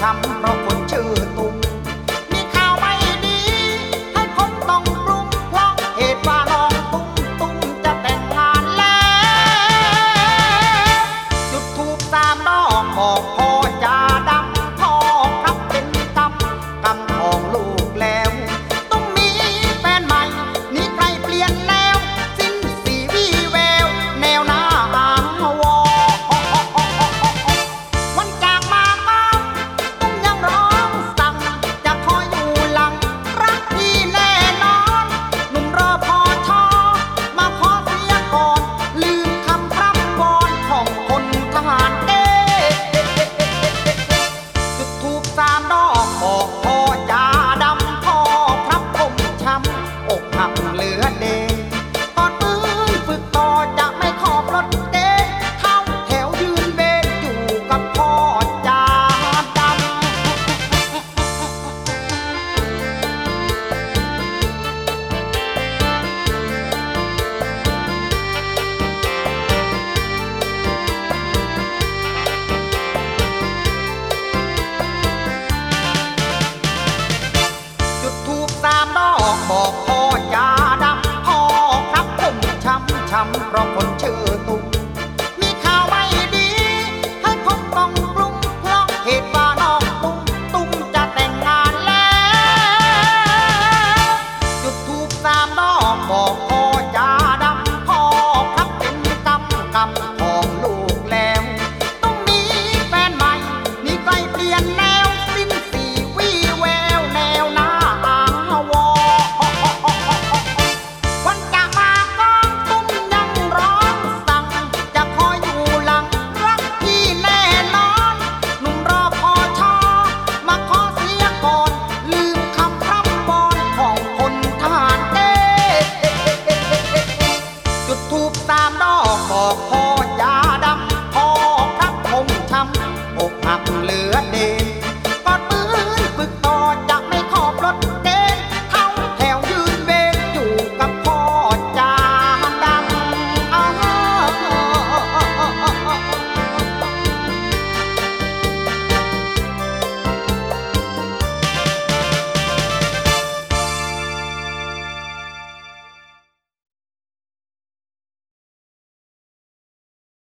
ช้ำเพราะคนชื่อตุงมีข่าวไม่ดี ให้คนต้องปรุงเพราะเหตุว่าน้องตุงตุงจะแต่งงานแล้ว จุดทูบสามดอกบอก from